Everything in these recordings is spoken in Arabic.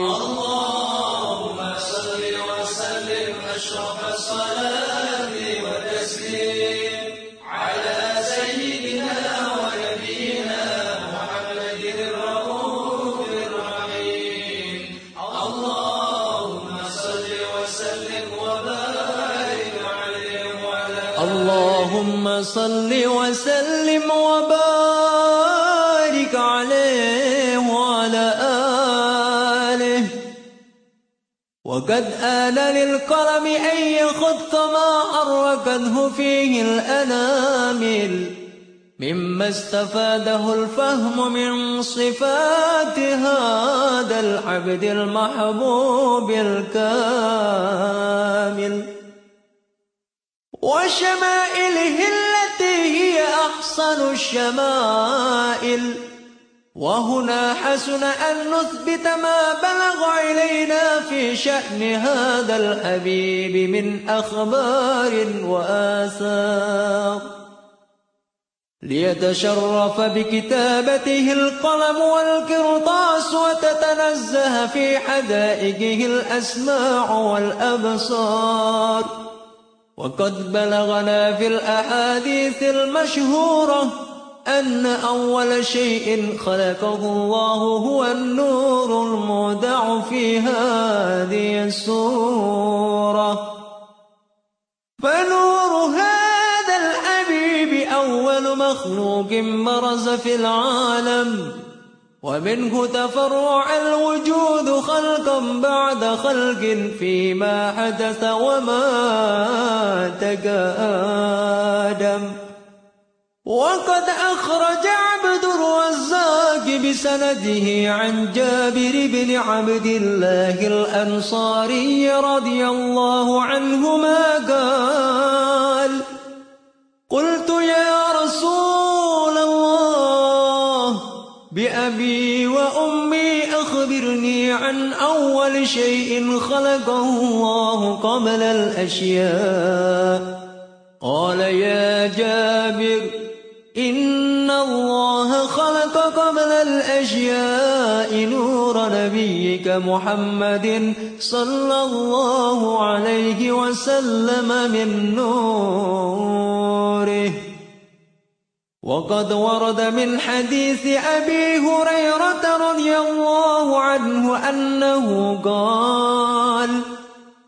اللهم صل وسلم أشرف الصلاة والتسليم على سيدنا ونبينا محمد الرؤوف الرحيم. اللهم صل وسلم وبارك عليه وعلى اللهم صل وسلم وبارك وقد آن للقلم أن يخط ما أركته فيه الأنامل مما استفاده الفهم من صفات هذا العبد المحبوب الكامل. وشمائله التي هي أحسن الشمائل. وهنا حسن أن نثبت ما بلغ إلينا في شأن هذا الحبيب من أخبار وآثار. ليتشرف بكتابته القلم والقرطاس وتتنزه في حدائقه الأسماع والأبصار. وقد بلغنا في الأحاديث المشهورة أن أول شيء خلقه الله هو النور المودع في هذه السورة. فنور هذا الحبيب أول مخلوق برز في العالم ومنه تفرع الوجود خلقا بعد خلق فيما حدث وما تقادم. وقد أخرج عبد الرزاق بسنده عن جابر بن عبد الله الأنصاري رضي الله عنهما قال قلت يا رسول الله بأبي وأمي أخبرني عن أول شيء خلقه الله قبل الأشياء. قال يا جابر إن الله خلق قبل الأشياء نور نبيك محمد صلى الله عليه وسلم من نوره. وقد ورد من حديث أبي هريرة رضي الله عنه أنه قال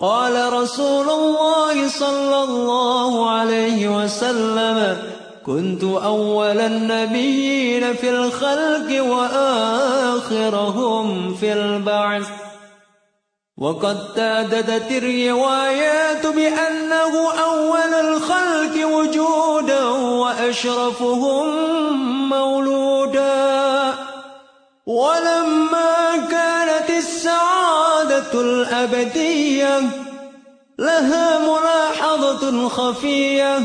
قال رسول الله صلى الله عليه وسلم كنت أول النبيين في الخلق وآخرهم في البعث. وقد تعددت الروايات بأنه أول الخلق وجودا وأشرفهم مولودا. ولما كانت السعادة الأبدية لها ملاحظة خفية.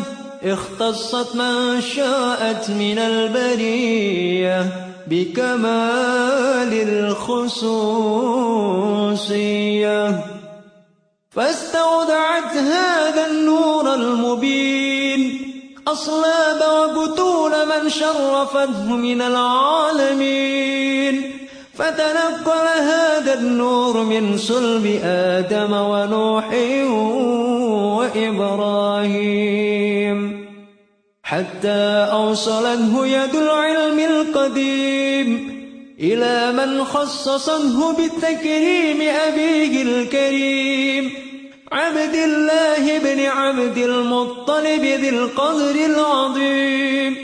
اختصت من شاءت من البرية بكمال الخصوصية. فاستودعت هذا النور المبين. أصلاب وبطون من شرفته من العالمين. فتنقل هذا النور من صلب آدم ونوح وإبراهيم. حتى أوصلته يد العلم القديم إلى من خصصه بالتكريم أبيه الكريم. عبد الله بن عبد المطلب ذي القدر العظيم.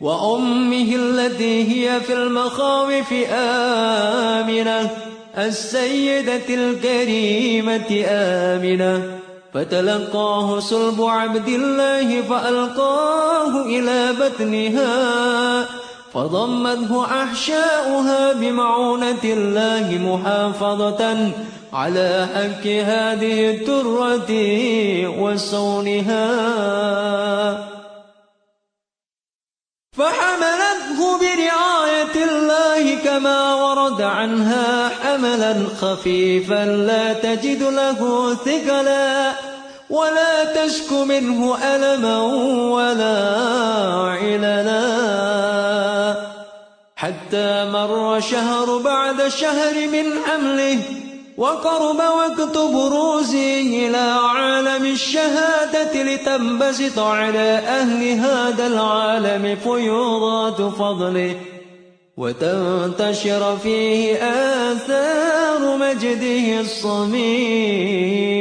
وأمه التي هي في المخاوف آمنة السيدة الكريمة آمنة. فتلقاه صلب عبد الله فألقاه إلى بطنها فضمته أحشاؤها بمعونة الله محافظة على حك هذه الترة وصونها. فحملته برعاية الله كما ورد عنها حملا خفيفا لا تجد له ثقلا. ولا تشك منه ألما ولا عللا. حتى مر شهر بعد شهر من حمله وقرب وقت بروزه إلى عالم الشهادة لتنبسط على أهل هذا العالم فيوضات فضله. وتنتشر فيه آثار مجده الصميم.